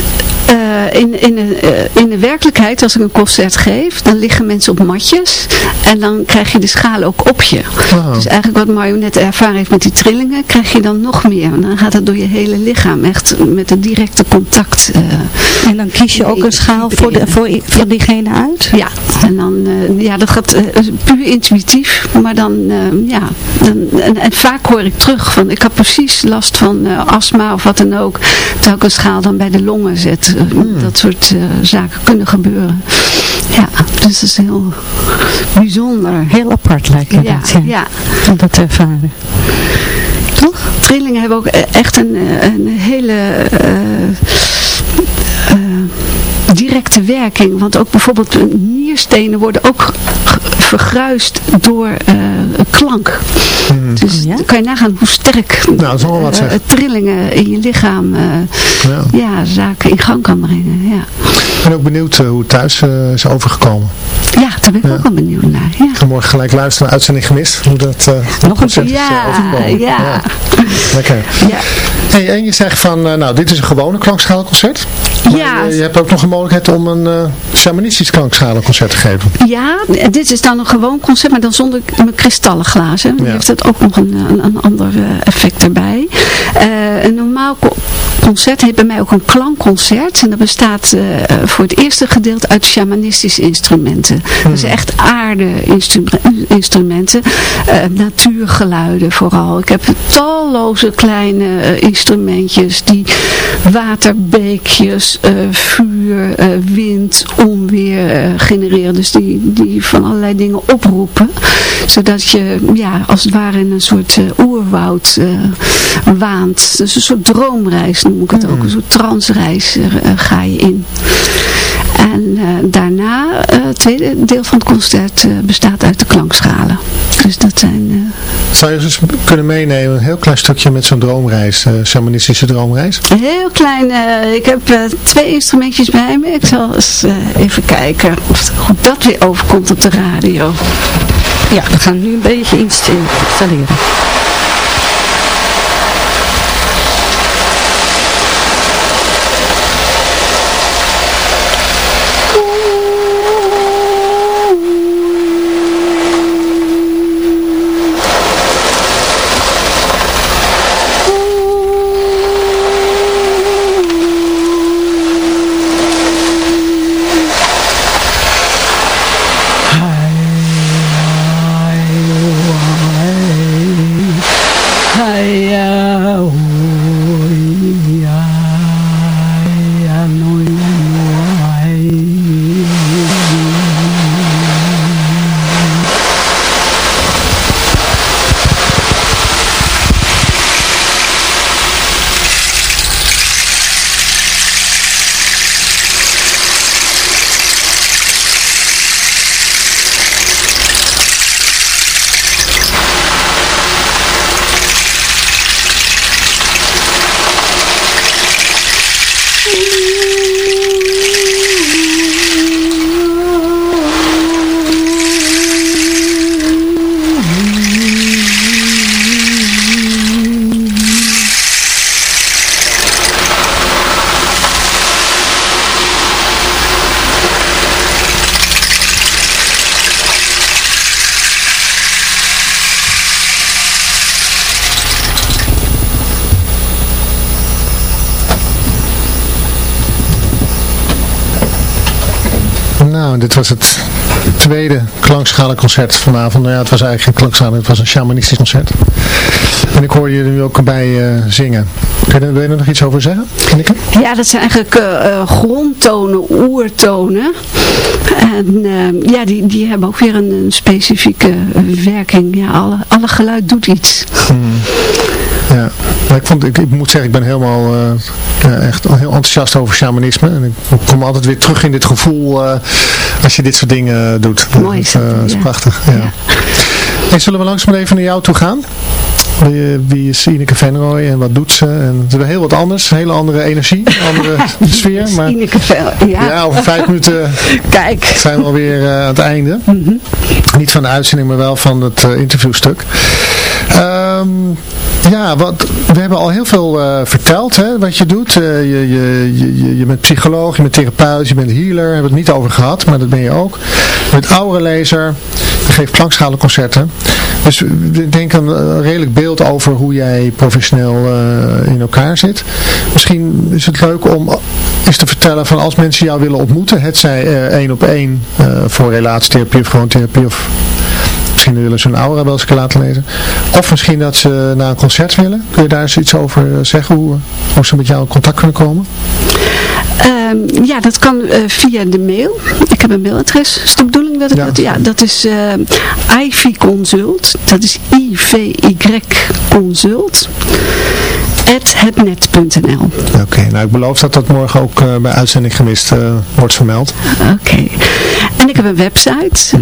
uh, in, in, uh, in de werkelijkheid, als ik een concert geef, dan liggen mensen op matjes. En dan krijg je de schalen ook op je. Wow. Dus eigenlijk wat Mario net ervaren heeft met die trillingen, krijg je dan nog meer. En dan gaat het door je hele lichaam, echt met een directe contact. Uh, en dan kies je ook een schaal voor, de, voor, voor diegene uit? Ja, en dan, ja, dat gaat puur intuïtief. Maar dan, ja, dan, en, en, vaak hoor ik terug van, ik had precies last van astma of wat dan ook. Terwijl ik een schaal dan bij de longen zet. Hmm. Dat soort uh, zaken kunnen gebeuren. Ja, dus dat is heel bijzonder. Heel apart lijkt me ja, dat, ja. ja. Om dat te ervaren. Toch? Trillingen hebben ook echt een, een hele... Uh, directe werking. Want ook bijvoorbeeld nierstenen worden ook vergruist door uh, klank. Hmm. Dus ja? dan kan je nagaan hoe sterk nou, wat uh, trillingen in je lichaam uh, ja. ja. zaken in gang kan brengen. Ja. Ik ben ook benieuwd hoe het thuis is overgekomen. Ja, daar ben ik ook wel benieuwd naar. Ja. Ik ga morgen gelijk luisteren naar uitzending gemist. Hoe dat Nog een keer ja, ja, ja. Lekker. Ja. Hey, en je zegt van, nou dit is een gewone klankschaalconcert. Ja. je, je hebt ook nog een mogelijkheid om een uh, shamanistisch klankschalenconcert te geven. Ja, dit is dan een gewoon concert, maar dan zonder mijn kristallen glazen. Dan Ja. heeft dat ook nog een, een, een ander effect erbij. Uh, een normaal co concert heeft bij mij ook een klankconcert. En dat bestaat uh, voor het eerste gedeelte uit shamanistische instrumenten. Hmm. Dat zijn echt aarde instru instrumenten. Uh, natuurgeluiden vooral. Ik heb talloze kleine instrumentjes die waterbeekjes, uh, vuur, uh, wind, onweer uh, genereren. Dus die, die van allerlei dingen oproepen. Zodat je ja, als het ware in een soort oerwoud waant. Dus een soort droomreis noem ik het ook. Een soort transreis ga je in. En uh, daarna, uh, het tweede deel van het concert uh, bestaat uit de klankschalen. Dus dat zijn... Zou je eens kunnen meenemen, een heel klein stukje met zo'n droomreis, shamanistische droomreis? Heel klein, ik heb twee instrumentjes bij me. Ik zal eens even kijken of dat weer overkomt op de radio. Ja, we gaan nu een beetje installeren. Klankschalenconcert vanavond. Nou ja, het was eigenlijk geen het was een shamanistisch concert. En ik hoorde je er nu ook bij uh, zingen. Kun je, wil je er nog iets over zeggen, Anneke? Ja, dat zijn eigenlijk uh, grondtonen, oertonen. En uh, ja, die, die hebben ook weer een, een specifieke werking. Ja, alle, alle geluid doet iets. Hmm. Ja, maar ik, vond, ik, ik, moet zeggen, ik ben helemaal uh, echt heel enthousiast over shamanisme. En ik kom altijd weer terug in dit gevoel uh, als je dit soort dingen doet. Mooi is dat, uh, is prachtig. Ja. ja. Hey, zullen we langzaam even naar jou toe gaan? Wie, wie is Ineke Venrooy en wat doet ze? En het is heel wat anders, een hele andere energie, andere (laughs) sfeer. Maar, Ineke Venrooy, ja. ja. over vijf minuten (laughs) Kijk. (laughs) zijn we alweer aan het einde. Mm -hmm. Niet van de uitzending, maar wel van het interviewstuk. Um, ja, wat, we hebben al heel veel uh, verteld hè, wat je doet. Uh, je, je, je, je bent psycholoog, je bent therapeut, je bent healer. Hebben we het niet over gehad, maar dat ben je ook. Je bent aurelezer, je geeft klankschalenconcerten. Dus ik denk een, redelijk beeld over hoe jij professioneel uh, in elkaar zit. Misschien is het leuk om eens te vertellen van als mensen jou willen ontmoeten. Het zij één op één voor relatietherapie of gewoon therapie of misschien willen ze een aura wel eens laten lezen. Of misschien dat ze naar een concert willen. Kun je daar eens iets over zeggen? Hoe, hoe ze met jou in contact kunnen komen? Um, ja, dat kan uh, via de mail. Ik heb een mailadres. Is de bedoeling dat ik ja. dat... Ja, dat is uh, Ivy Consult. Dat is I-V-Y Consult hetnet.nl Oké, nou ik beloof dat dat morgen ook bij Uitzending Gemist wordt vermeld. Oké. En ik heb een website,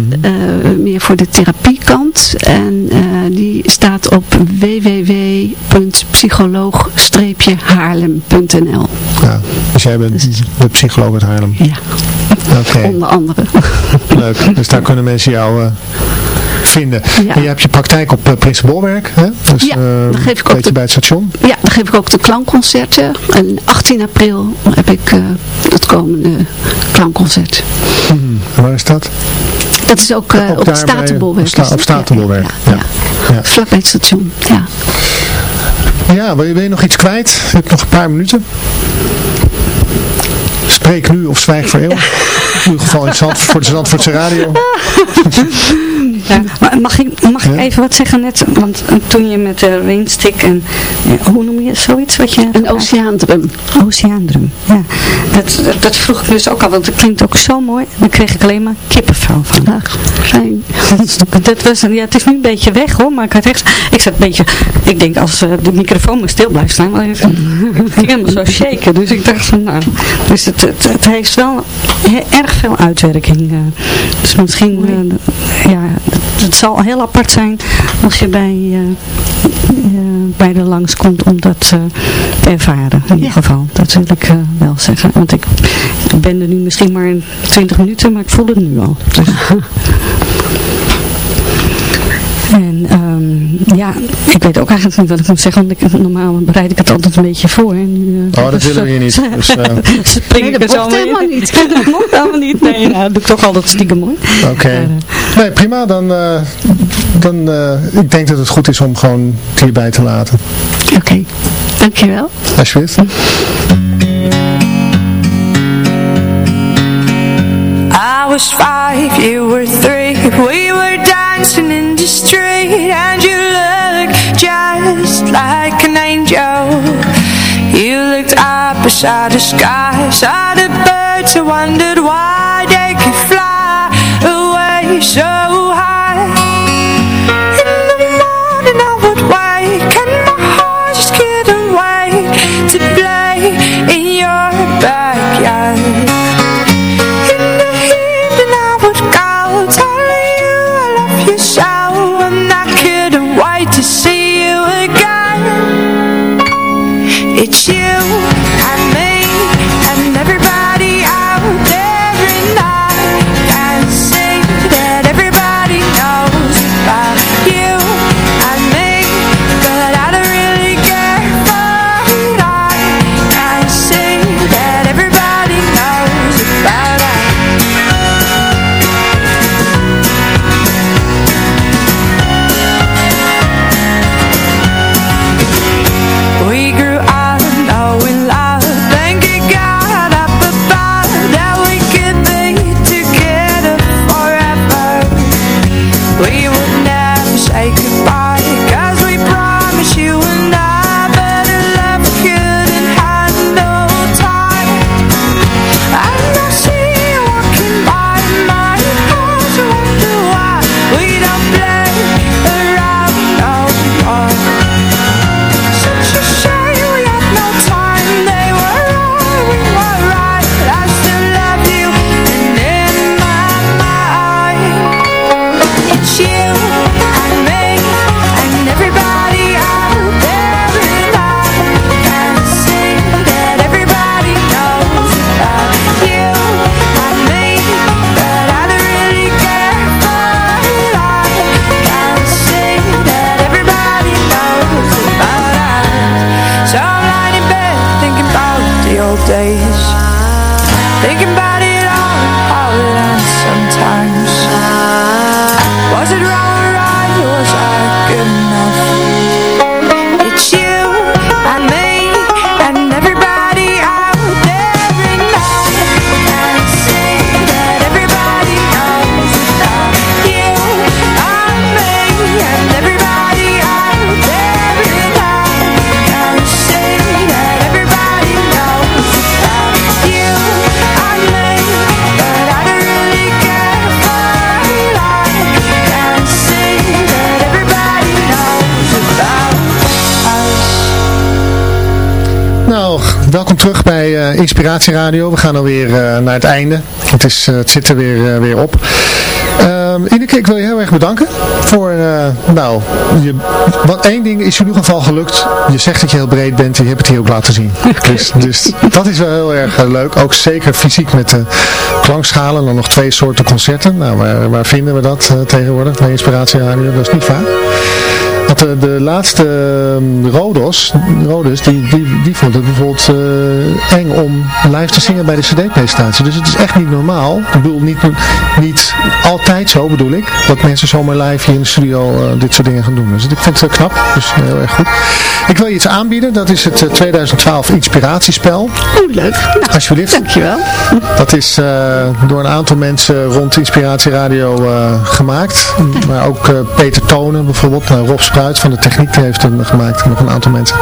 meer voor de therapiekant. En die staat op www.psycholoog-haarlem.nl Ja, dus jij bent de psycholoog uit Haarlem? Ja, okay. onder andere. Leuk, dus daar kunnen mensen jou vinden. Ja. En je hebt je praktijk op uh, Prinsenbolwerk, hè? Dus, ja, dan geef ik ook de, bij het station. Ja, dan geef ik ook de klankconcerten. En 18 april heb ik uh, het komende klankconcert. Mm, waar is dat? Dat is ook, ook op het Statenbolwerk. Sta, op Statenbolwerk, ja. ja. Vlak bij het station, ja. Ja, wil je, wil je nog iets kwijt? Je hebt nog een paar minuten. Spreek nu of zwijg voor eeuwig. (laughs) In ieder geval in Zand, voor de Zandvoortse radio. (laughs) Ja, maar mag ik, mag ik even wat zeggen net? Want toen je met de rainstick en, hoe noem je zoiets? Wat je, een oceaandrum. Oceaandrum, ja. Dat, dat, dat, vroeg ik dus ook al, want het klinkt ook zo mooi. Dan kreeg ik alleen maar kippenvel van. Ach, fijn. Dat, was, ja, het is nu een beetje weg hoor, maar ik had echt, ik zat een beetje, ik denk als uh, de microfoon maar stil blijft staan, dan ging helemaal (laughs) zo shaken. Dus ik dacht van, nou, dus het, het, het heeft wel erg veel uitwerking. Uh, dus misschien, uh, ja, het zal heel apart zijn als je bij, uh, uh, bij de langskomt om dat uh, te ervaren. In ieder geval. Dat wil ik wel zeggen. Want ik, ik ben er nu misschien maar in 20 minuten, maar ik voel het nu al. Dus. (laughs) En um, ja, ik weet ook eigenlijk niet wat ik moet zeggen, want ik, normaal bereid ik het altijd een beetje voor. En nu, uh, oh, dat willen we hier niet. Dus, (laughs) uh... nee, dat mocht helemaal niet. (laughs) dat mocht helemaal niet. Nee, nou, dat doe ik toch altijd stiekem mooi. Oké. Okay. Uh, nee, prima. Dan, uh, dan ik denk dat het goed is om gewoon het hierbij te laten. Oké, okay. dankjewel. Alsjeblieft. I was five, you were three We were dancing in the street And you looked just like an angel. You looked up beside the sky Saw the birds and wondered why they could fly away so welkom terug bij uh, Inspiratie Radio. We gaan alweer uh, naar het einde. Het, is, uh, het zit er weer, weer op. Um, Ineke, ik wil je heel erg bedanken voor, nou, je, wat één ding is in ieder geval gelukt. Je zegt dat je heel breed bent en je hebt het hier ook laten zien. (laughs) Dus, dus dat is wel heel erg leuk. Ook zeker fysiek met de klankschalen en dan nog twee soorten concerten. Nou, waar, waar vinden we dat tegenwoordig bij Inspiratie Radio? Dat is niet vaak. Want de, de laatste um, Rodos, Rodos die, die, vond het bijvoorbeeld uh, eng om live te zingen bij de cd-presentatie. Dus het is echt niet normaal. Ik bedoel, niet, niet altijd zo bedoel ik, dat mensen zomaar live hier in de studio uh, dit soort dingen gaan doen. Dus ik vind het knap, dus heel erg goed. Ik wil je iets aanbieden, dat is het uh, 2012 inspiratiespel. Oh, leuk. Nou, Alsjeblieft. Dankjewel. Dat is door een aantal mensen rond Inspiratie Radio gemaakt. Maar ook Peter Tonen bijvoorbeeld, Rob Spruit van de techniek die heeft hem gemaakt. Nog een aantal mensen.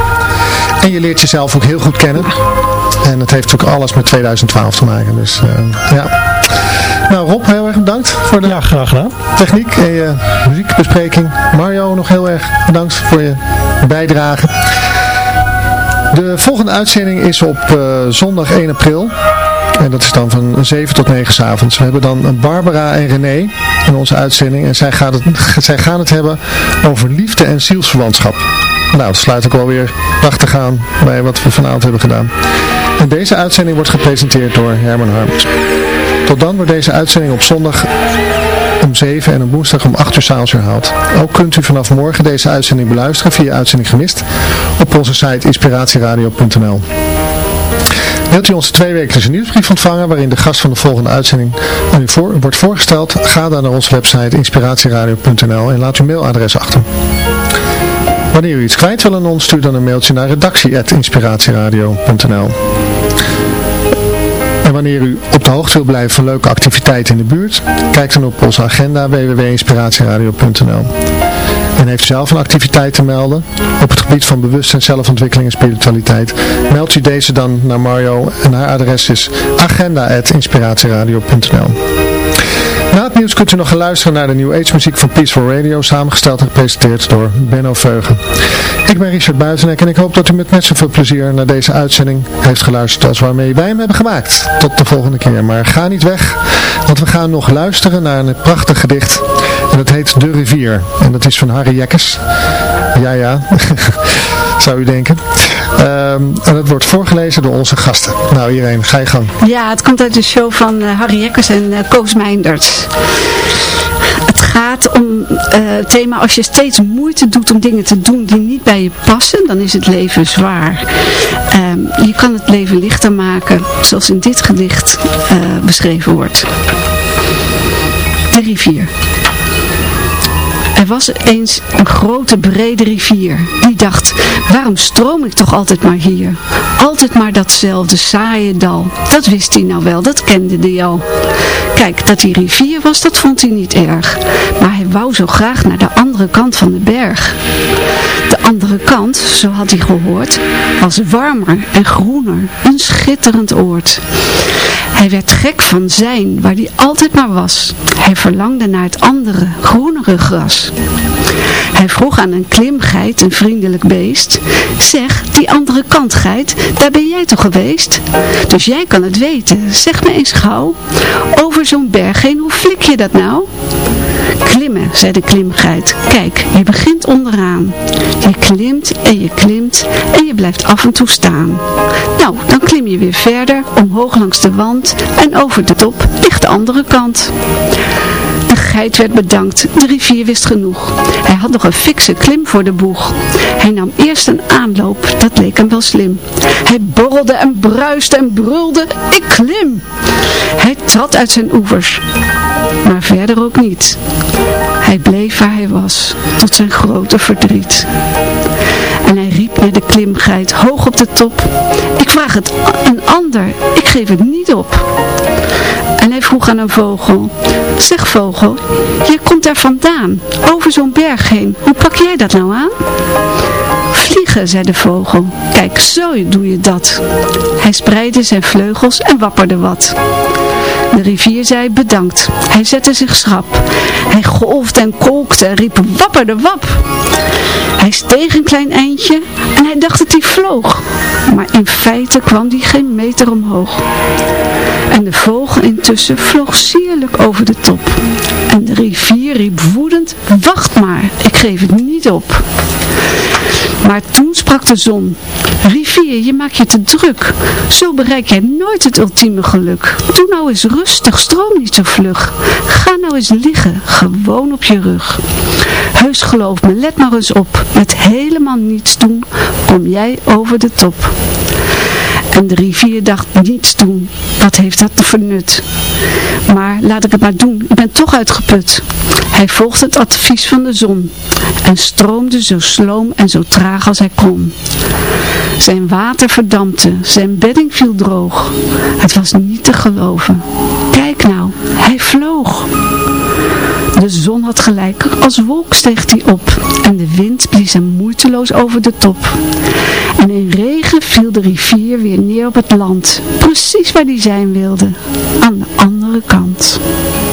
En je leert jezelf ook heel goed kennen. En het heeft natuurlijk alles met 2012 te maken. Dus uh, ja. Nou Rob, heel erg bedankt voor de ja, graag gedaan. techniek en je muziekbespreking. Mario, nog heel erg bedankt voor je bijdrage. De volgende uitzending is op uh, zondag 1 april. En dat is dan van 7 tot 9 s avonds. We hebben dan Barbara en René in onze uitzending. En zij, gaat het, (laughs) zij gaan het hebben over liefde en zielsverwantschap. Nou, dat sluit ook wel weer prachtig aan bij wat we vanavond hebben gedaan. En deze uitzending wordt gepresenteerd door Herman Harms. Tot dan wordt deze uitzending op zondag om 7 en op woensdag om 8 uur s'avonds herhaald. Ook kunt u vanaf morgen deze uitzending beluisteren via Uitzending Gemist op onze site inspiratieradio.nl. Wilt u onze tweewekelijkse nieuwsbrief ontvangen waarin de gast van de volgende uitzending aan u voor, wordt voorgesteld? Ga dan naar onze website inspiratieradio.nl en laat uw mailadres achter. Wanneer u iets kwijt wil aan ons, stuur dan een mailtje naar redactie.inspiratieradio.nl En wanneer u op de hoogte wil blijven van leuke activiteiten in de buurt, kijk dan op onze agenda www.inspiratieradio.nl en heeft zelf een activiteit te melden op het gebied van bewustzijn, zelfontwikkeling en spiritualiteit, meld u deze dan naar Mario en haar adres is agenda.inspiratieradio.nl na het nieuws kunt u nog gaan luisteren naar de New Age muziek van Peaceful Radio, samengesteld en gepresenteerd door Benno Veugen. Ik ben Richard Buitenek en ik hoop dat u met net zoveel plezier naar deze uitzending heeft geluisterd als waarmee wij hem hebben gemaakt. Tot de volgende keer, maar ga niet weg, want we gaan nog luisteren naar een prachtig gedicht en dat heet De Rivier en dat is van Harry Jekkers. Ja, ja, (laughs) zou u denken. Um, en het wordt voorgelezen door onze gasten. Nou iedereen, ga je gang. Ja, het komt uit de show van uh, Harry Jekkers en uh, Koos Meinders. Het gaat om uh, het thema, als je steeds moeite doet om dingen te doen die niet bij je passen, dan is het leven zwaar. Um, je kan het leven lichter maken, zoals in dit gedicht beschreven wordt. De rivier. Was eens een grote brede rivier. Die dacht, waarom stroom ik toch altijd maar hier? Altijd maar datzelfde saaie dal. Dat wist hij nou wel, dat kende hij al. Kijk, dat die rivier was, dat vond hij niet erg. Maar hij wou zo graag naar de andere kant van de berg. De andere kant, zo had hij gehoord, was warmer en groener. Een schitterend oord. Hij werd gek van zijn, waar hij altijd maar was. Hij verlangde naar het andere, groenere gras. Hij vroeg aan een klimgeit, een vriendelijk beest, zeg, die andere kant geit, daar ben jij toch geweest? Dus jij kan het weten, zeg me eens gauw, over zo'n berg heen, hoe flik je dat nou? Klimmen, zei de klimgeit. Kijk, je begint onderaan. Je klimt en je klimt en je blijft af en toe staan. Nou, dan klim je weer verder, omhoog langs de wand en over de top ligt de andere kant. Geit werd bedankt, de rivier wist genoeg. Hij had nog een fikse klim voor de boeg. Hij nam eerst een aanloop, dat leek hem wel slim. Hij borrelde en bruiste en brulde, ik klim. Hij trad uit zijn oevers, maar verder ook niet. Hij bleef waar hij was, tot zijn grote verdriet. En hij riep naar de klimgeit, hoog op de top. Ik vraag het een ander, ik geef het niet op. En hij vroeg aan een vogel, zeg vogel, jij komt daar vandaan, over zo'n berg heen, hoe pak jij dat nou aan? Vliegen, zei de vogel, kijk zo doe je dat. Hij spreidde zijn vleugels en wapperde wat. De rivier zei bedankt. Hij zette zich schrap. Hij golfde en kolkte en riep wapperde wap. Hij beweeg een klein eindje en hij dacht dat hij vloog. Maar in feite kwam hij geen meter omhoog. En de vogel intussen vloog sierlijk over de top. En de rivier riep woedend, wacht maar, ik geef het niet op. Maar toen sprak de zon, rivier, je maakt je te druk. Zo bereik jij nooit het ultieme geluk. Doe nou eens rustig, stroom niet zo vlug. Ga nou eens liggen, gewoon op je rug. Heus geloof me, let maar eens op. Met helemaal niets doen, kom jij over de top. En de rivier dacht niets doen, wat heeft dat voor nut? Maar laat ik het maar doen, ik ben toch uitgeput. Hij volgde het advies van de zon en stroomde zo sloom en zo traag als hij kon. Zijn water verdampte, zijn bedding viel droog. Het was niet te geloven. Kijk nou, hij vloog. De zon had gelijk, als wolk steeg hij op en de wind blies hem moeiteloos over de top. En in regen viel de rivier weer neer op het land, precies waar hij zijn wilde, aan de andere kant.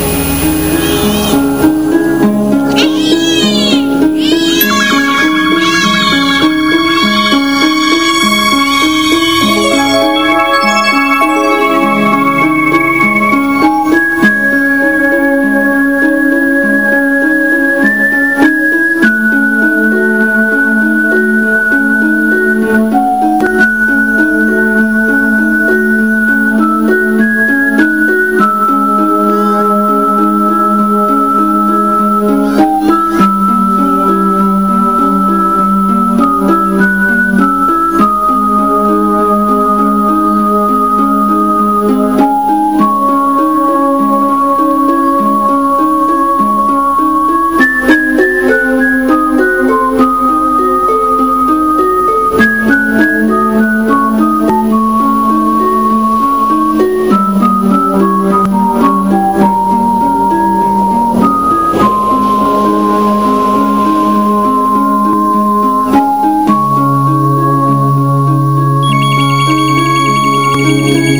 Het